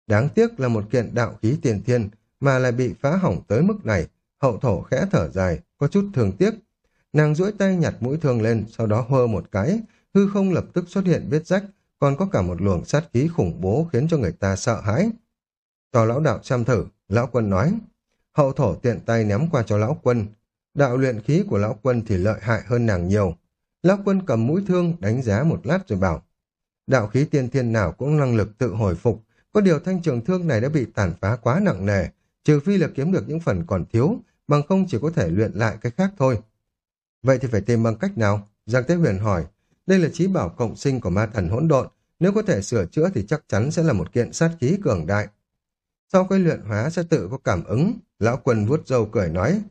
Đáng tiếc là một kiện đạo khí tiền thiên mà lại bị phá hỏng tới mức này. Hậu thổ khẽ thở dài, có chút thường tiếc. Nàng duỗi tay nhặt mũi thương lên, sau đó hơ một cái, hư không lập tức xuất hiện vết rách, còn có cả một luồng sát khí khủng bố khiến cho người ta sợ hãi. Cho lão đạo xem thử, lão quân nói. Hậu thổ tiện tay ném qua cho lão quân. Đạo luyện khí của lão quân thì lợi hại hơn nàng nhiều. Lão quân cầm mũi thương đánh giá một lát rồi bảo. Đạo khí tiên thiên nào cũng năng lực tự hồi phục. Có điều thanh trường thương này đã bị tàn phá quá nặng nề. Trừ phi là kiếm được những phần còn thiếu, bằng không chỉ có thể luyện lại cái khác thôi. Vậy thì phải tìm bằng cách nào? Giang Tế Huyền hỏi, đây là trí bảo cộng sinh của ma thần hỗn độn, nếu có thể sửa chữa thì chắc chắn sẽ là một kiện sát khí cường đại. Sau cái luyện hóa sẽ tự có cảm ứng, lão quân vuốt râu cười nói,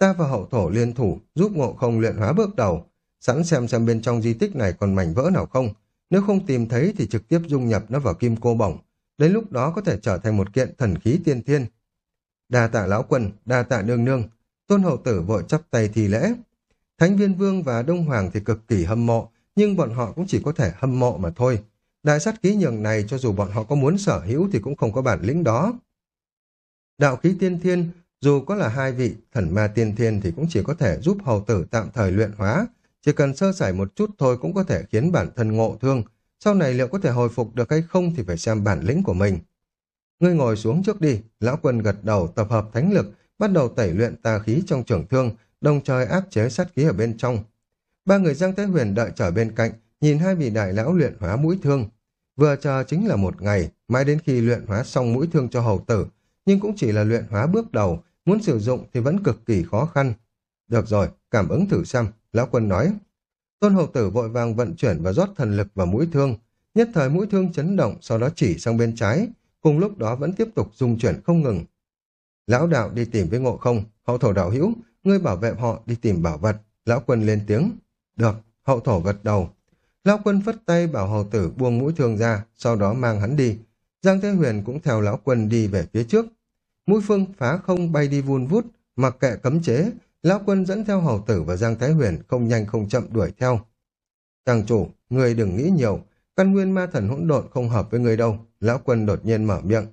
ta và hậu thổ liên thủ giúp ngộ không luyện hóa bước đầu, sẵn xem xem bên trong di tích này còn mảnh vỡ nào không, nếu không tìm thấy thì trực tiếp dung nhập nó vào kim cô bổng, đến lúc đó có thể trở thành một kiện thần khí tiên thiên. Đa tạ lão quân, đa tạ nương nương, tôn hậu tử vội chắp tay thì lễ. Thánh viên vương và đông hoàng thì cực kỳ hâm mộ, nhưng bọn họ cũng chỉ có thể hâm mộ mà thôi. Đại sát khí nhường này cho dù bọn họ có muốn sở hữu thì cũng không có bản lĩnh đó. Đạo khí tiên thiên, dù có là hai vị thần ma tiên thiên thì cũng chỉ có thể giúp hầu tử tạm thời luyện hóa, chỉ cần sơ sẩy một chút thôi cũng có thể khiến bản thân ngộ thương. Sau này liệu có thể hồi phục được hay không thì phải xem bản lĩnh của mình. Ngươi ngồi xuống trước đi, lão quân gật đầu tập hợp thánh lực, bắt đầu tẩy luyện tà khí trong trường thương, đồng thời áp chế sát khí ở bên trong. Ba người Giang Thế Huyền đợi trở bên cạnh, nhìn hai vị đại lão luyện hóa mũi thương. Vừa chờ chính là một ngày, mãi đến khi luyện hóa xong mũi thương cho hầu tử, nhưng cũng chỉ là luyện hóa bước đầu, muốn sử dụng thì vẫn cực kỳ khó khăn. Được rồi, cảm ứng thử xem, lão quân nói. Tôn hậu tử vội vàng vận chuyển và rót thần lực vào mũi thương. Nhất thời mũi thương chấn động, sau đó chỉ sang bên trái, cùng lúc đó vẫn tiếp tục dung chuyển không ngừng. Lão đạo đi tìm với ngộ không, hậu thổ đạo hữu, ngươi bảo vệ họ đi tìm bảo vật. Lão quân lên tiếng. Được, hậu thổ gật đầu. Lão quân phất tay bảo hầu tử buông mũi thương ra, sau đó mang hắn đi. Giang Thế Huyền cũng theo lão quân đi về phía trước. Mũi phương phá không bay đi vun vút, mặc kệ cấm chế, lão quân dẫn theo hầu tử và Giang Thái Huyền không nhanh không chậm đuổi theo. Chàng chủ, người đừng nghĩ nhiều, căn nguyên ma thần hỗn độn không hợp với người đâu, lão quân đột nhiên mở miệng.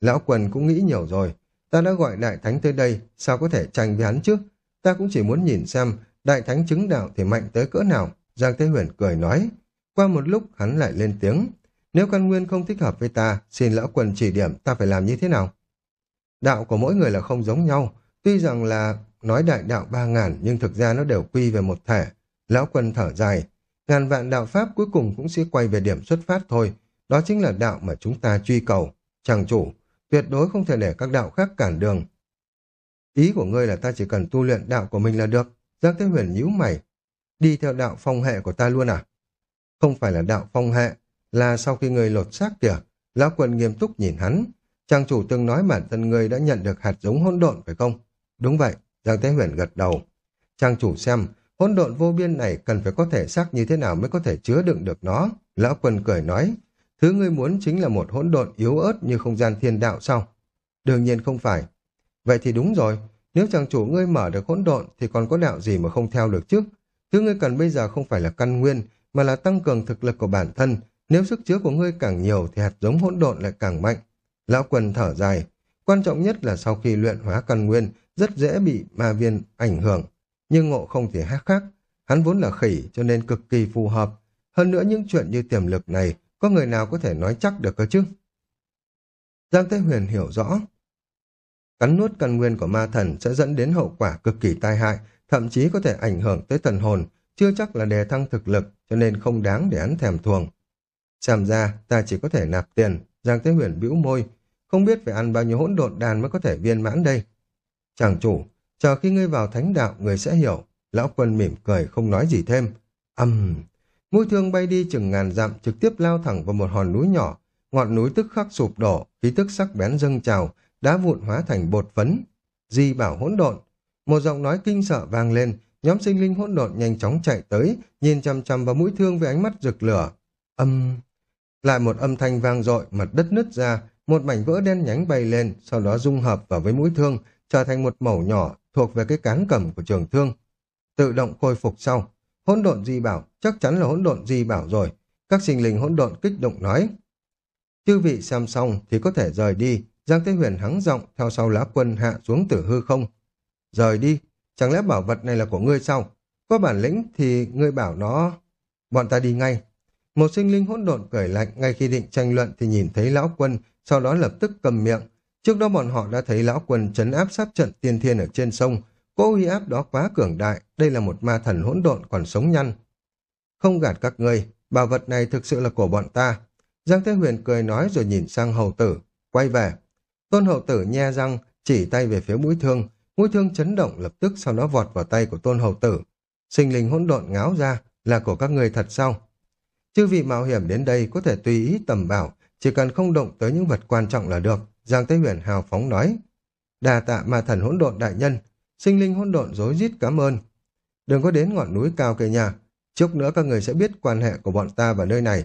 Lão quân cũng nghĩ nhiều rồi, ta đã gọi đại thánh tới đây, sao có thể tranh với hắn chứ? Ta cũng chỉ muốn nhìn xem đại thánh chứng đạo thì mạnh tới cỡ nào. Giang Thế Huyền cười nói. Qua một lúc hắn lại lên tiếng. Nếu căn nguyên không thích hợp với ta, xin lão quân chỉ điểm ta phải làm như thế nào? Đạo của mỗi người là không giống nhau. Tuy rằng là nói đại đạo ba ngàn nhưng thực ra nó đều quy về một thể. Lão quân thở dài. Ngàn vạn đạo Pháp cuối cùng cũng sẽ quay về điểm xuất phát thôi. Đó chính là đạo mà chúng ta truy cầu. Chàng chủ, tuyệt đối không thể để các đạo khác cản đường. Ý của ngươi là ta chỉ cần tu luyện đạo của mình là được. Giang Thế Huyền nhíu mày. Đi theo đạo phong hệ của ta luôn à? Không phải là đạo phong hệ, là sau khi người lột xác kìa. Lão quân nghiêm túc nhìn hắn. Chàng chủ từng nói bản thân ngươi đã nhận được hạt giống hỗn độn phải không? Đúng vậy, Giang Thế Huyền gật đầu. Chàng chủ xem, hỗn độn vô biên này cần phải có thể xác như thế nào mới có thể chứa đựng được nó. Lão quân cười nói, thứ ngươi muốn chính là một hỗn độn yếu ớt như không gian thiên đạo sao? Đương nhiên không phải. Vậy thì đúng rồi, nếu chàng chủ ngươi mở được hỗn độn thì còn có đạo gì mà không theo được chứ? Thứ ngươi cần bây giờ không phải là căn nguyên, mà là tăng cường thực lực của bản thân. Nếu sức chứa của ngươi càng nhiều thì hạt giống hỗn độn lại càng mạnh. Lão quần thở dài. Quan trọng nhất là sau khi luyện hóa căn nguyên, rất dễ bị ma viên ảnh hưởng. Nhưng ngộ không thì hát khác. Hắn vốn là khỉ cho nên cực kỳ phù hợp. Hơn nữa những chuyện như tiềm lực này, có người nào có thể nói chắc được cơ chứ? Giang Thế Huyền hiểu rõ. Cắn nuốt căn nguyên của ma thần sẽ dẫn đến hậu quả cực kỳ tai hại, thậm chí có thể ảnh hưởng tới thần hồn, chưa chắc là đề thăng thực lực, cho nên không đáng để hắn thèm thuồng. Xem ra, ta chỉ có thể nạp tiền, Giang Thế Huyền bĩu môi, không biết phải ăn bao nhiêu hỗn độn đàn mới có thể viên mãn đây. Chàng chủ, chờ khi ngươi vào thánh đạo, người sẽ hiểu. Lão quân mỉm cười, không nói gì thêm. Âm... Uhm. Mũi thương bay đi chừng ngàn dặm, trực tiếp lao thẳng vào một hòn núi nhỏ. Ngọn núi tức khắc sụp đổ, khí tức sắc bén dâng trào, đá vụn hóa thành bột phấn. Di bảo hỗn độn. Một giọng nói kinh sợ vang lên, nhóm sinh linh hỗn độn nhanh chóng chạy tới, nhìn chăm chăm vào mũi thương với ánh mắt rực lửa. Âm... Lại một âm thanh vang dội, mặt đất nứt ra, một mảnh vỡ đen nhánh bay lên, sau đó dung hợp vào với mũi thương, trở thành một mẩu nhỏ thuộc về cái cán cầm của trường thương. Tự động khôi phục sau. Hỗn độn di bảo, chắc chắn là hỗn độn di bảo rồi. Các sinh linh hỗn độn kích động nói. Chư vị xem xong thì có thể rời đi. Giang Thế Huyền hắng giọng theo sau lá quân hạ xuống tử hư không. Rời đi, chẳng lẽ bảo vật này là của ngươi sao? Có bản lĩnh thì ngươi bảo nó... Bọn ta đi ngay. Một sinh linh hỗn độn cười lạnh ngay khi định tranh luận thì nhìn thấy lão quân, sau đó lập tức cầm miệng. Trước đó bọn họ đã thấy lão quân chấn áp sát trận tiên thiên ở trên sông, cỗ uy áp đó quá cường đại, đây là một ma thần hỗn độn còn sống nhăn. Không gạt các ngươi, bảo vật này thực sự là của bọn ta. Giang Thế Huyền cười nói rồi nhìn sang hầu tử, quay về. Tôn hậu tử nhe răng, chỉ tay về phía mũi thương, mũi thương chấn động lập tức sau đó vọt vào tay của tôn hậu tử. Sinh linh hỗn độn ngáo ra, là của các người thật sao? Chư vị mạo hiểm đến đây có thể tùy ý tầm bảo, chỉ cần không động tới những vật quan trọng là được. Giang Thế Huyền hào phóng nói. Đà tạ ma thần hỗn độn đại nhân, sinh linh hỗn độn rối rít cảm ơn. Đừng có đến ngọn núi cao kia nhà, trước nữa các người sẽ biết quan hệ của bọn ta và nơi này.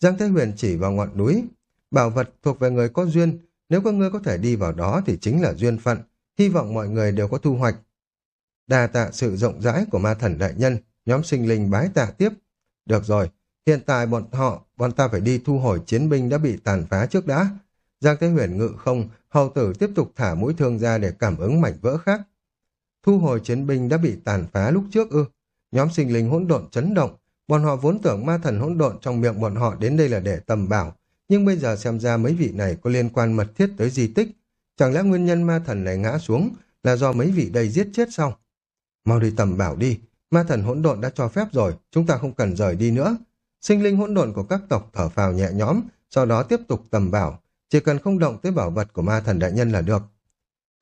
Giang Thế Huyền chỉ vào ngọn núi. Bảo vật thuộc về người có duyên, nếu các ngươi có thể đi vào đó thì chính là duyên phận, hy vọng mọi người đều có thu hoạch. Đà tạ sự rộng rãi của ma thần đại nhân, nhóm sinh linh bái tạ tiếp. Được rồi, hiện tại bọn họ, bọn ta phải đi thu hồi chiến binh đã bị tàn phá trước đã. Giang Thế Huyền ngự không, hầu tử tiếp tục thả mũi thương ra để cảm ứng mảnh vỡ khác. Thu hồi chiến binh đã bị tàn phá lúc trước ư. Nhóm sinh linh hỗn độn chấn động, bọn họ vốn tưởng ma thần hỗn độn trong miệng bọn họ đến đây là để tầm bảo, nhưng bây giờ xem ra mấy vị này có liên quan mật thiết tới di tích. Chẳng lẽ nguyên nhân ma thần này ngã xuống là do mấy vị đây giết chết sao? Mau đi tầm bảo đi, ma thần hỗn độn đã cho phép rồi, chúng ta không cần rời đi nữa. Sinh linh hỗn độn của các tộc thở phào nhẹ nhõm, sau đó tiếp tục tầm bảo, chỉ cần không động tới bảo vật của ma thần đại nhân là được.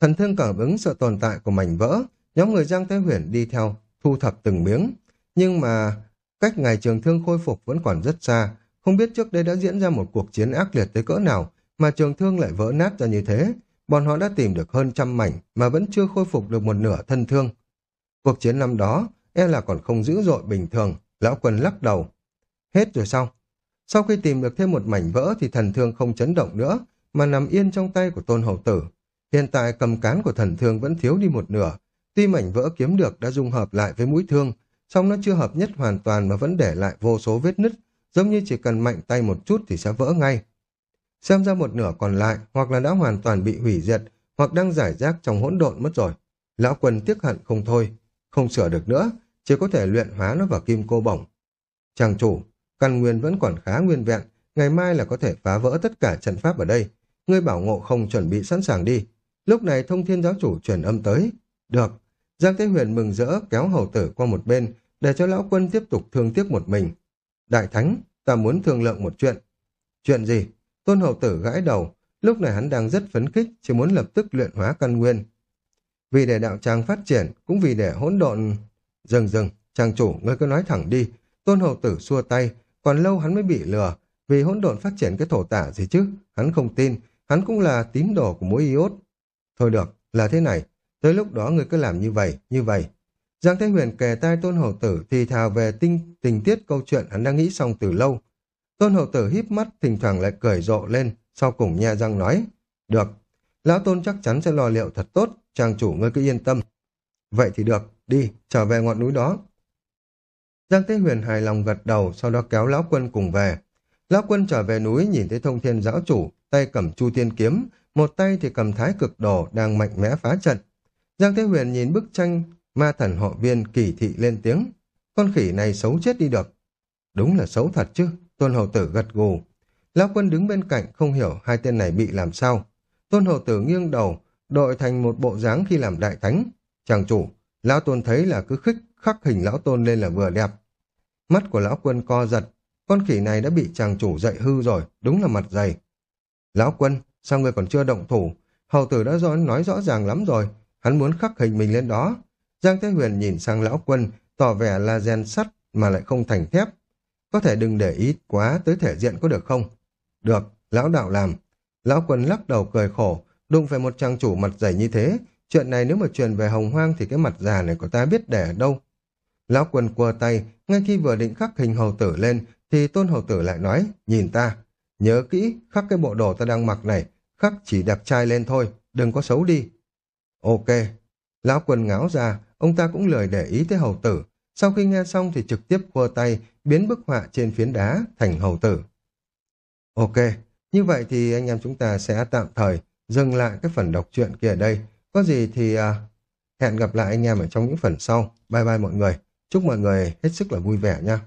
Thần thương cảm ứng sự tồn tại của mảnh vỡ, nhóm người Giang Thế Huyền đi theo, thu thập từng miếng. Nhưng mà cách ngày trường thương khôi phục vẫn còn rất xa, không biết trước đây đã diễn ra một cuộc chiến ác liệt tới cỡ nào mà trường thương lại vỡ nát ra như thế. Bọn họ đã tìm được hơn trăm mảnh mà vẫn chưa khôi phục được một nửa thân thương. Cuộc chiến năm đó e là còn không dữ dội bình thường, lão quân lắc đầu. Hết rồi sao? Sau khi tìm được thêm một mảnh vỡ thì thần thương không chấn động nữa, mà nằm yên trong tay của tôn hậu tử. Hiện tại cầm cán của thần thương vẫn thiếu đi một nửa. Tuy mảnh vỡ kiếm được đã dung hợp lại với mũi thương, song nó chưa hợp nhất hoàn toàn mà vẫn để lại vô số vết nứt, giống như chỉ cần mạnh tay một chút thì sẽ vỡ ngay. Xem ra một nửa còn lại hoặc là đã hoàn toàn bị hủy diệt hoặc đang giải rác trong hỗn độn mất rồi. Lão quân tiếc hận không thôi, không sửa được nữa, chỉ có thể luyện hóa nó vào kim cô bổng. Chàng chủ, căn nguyên vẫn còn khá nguyên vẹn, ngày mai là có thể phá vỡ tất cả trận pháp ở đây. Ngươi bảo ngộ không chuẩn bị sẵn sàng đi. Lúc này thông thiên giáo chủ truyền âm tới. Được. Giang Thế Huyền mừng rỡ kéo hầu tử qua một bên để cho lão quân tiếp tục thương tiếc một mình. Đại thánh, ta muốn thương lượng một chuyện. Chuyện gì? Tôn hầu tử gãi đầu. Lúc này hắn đang rất phấn khích, chỉ muốn lập tức luyện hóa căn nguyên. Vì để đạo tràng phát triển, cũng vì để hỗn độn... Dừng dừng, trang chủ, ngươi cứ nói thẳng đi. Tôn hầu tử xua tay, còn lâu hắn mới bị lừa. Vì hỗn độn phát triển cái thổ tả gì chứ? Hắn không tin, hắn cũng là tín đồ của mối iốt. Thôi được, là thế này. Tới lúc đó người cứ làm như vậy, như vậy. Giang Thế Huyền kề tai Tôn Hầu Tử thì thào về tinh tình tiết câu chuyện hắn đang nghĩ xong từ lâu. Tôn Hầu Tử híp mắt, thỉnh thoảng lại cười rộ lên, sau cùng nhẹ răng nói. Được, Lão Tôn chắc chắn sẽ lo liệu thật tốt, chàng chủ ngươi cứ yên tâm. Vậy thì được, đi, trở về ngọn núi đó. Giang Thế Huyền hài lòng gật đầu, sau đó kéo Lão Quân cùng về. Lão Quân trở về núi nhìn thấy thông thiên giáo chủ, tay cầm chu tiên kiếm, một tay thì cầm thái cực đồ đang mạnh mẽ phá trận. Giang Thế Huyền nhìn bức tranh ma thần họ viên kỳ thị lên tiếng. Con khỉ này xấu chết đi được. Đúng là xấu thật chứ, tôn hầu tử gật gù. Lão quân đứng bên cạnh không hiểu hai tên này bị làm sao. Tôn hầu tử nghiêng đầu, đội thành một bộ dáng khi làm đại thánh. Chàng chủ, lão tôn thấy là cứ khích khắc hình lão tôn lên là vừa đẹp. Mắt của lão quân co giật, con khỉ này đã bị chàng chủ dạy hư rồi, đúng là mặt dày. Lão quân, sao người còn chưa động thủ? Hầu tử đã rõ nói rõ ràng lắm rồi, hắn muốn khắc hình mình lên đó. Giang Thế Huyền nhìn sang lão quân, tỏ vẻ là gen sắt mà lại không thành thép. Có thể đừng để ý quá tới thể diện có được không? Được, lão đạo làm. Lão quân lắc đầu cười khổ, đụng phải một trang chủ mặt dày như thế. Chuyện này nếu mà truyền về hồng hoang thì cái mặt già này của ta biết để ở đâu. Lão quân quơ tay, ngay khi vừa định khắc hình hầu tử lên, thì tôn hầu tử lại nói, nhìn ta, nhớ kỹ, khắc cái bộ đồ ta đang mặc này, khắc chỉ đẹp trai lên thôi, đừng có xấu đi. Ok, lão quân ngáo ra, ông ta cũng lười để ý tới hầu tử, sau khi nghe xong thì trực tiếp quơ tay, biến bức họa trên phiến đá thành hầu tử. Ok, như vậy thì anh em chúng ta sẽ tạm thời dừng lại cái phần đọc truyện kia ở đây. Có gì thì à, hẹn gặp lại anh em ở trong những phần sau. Bye bye mọi người. Chúc mọi người hết sức là vui vẻ nha.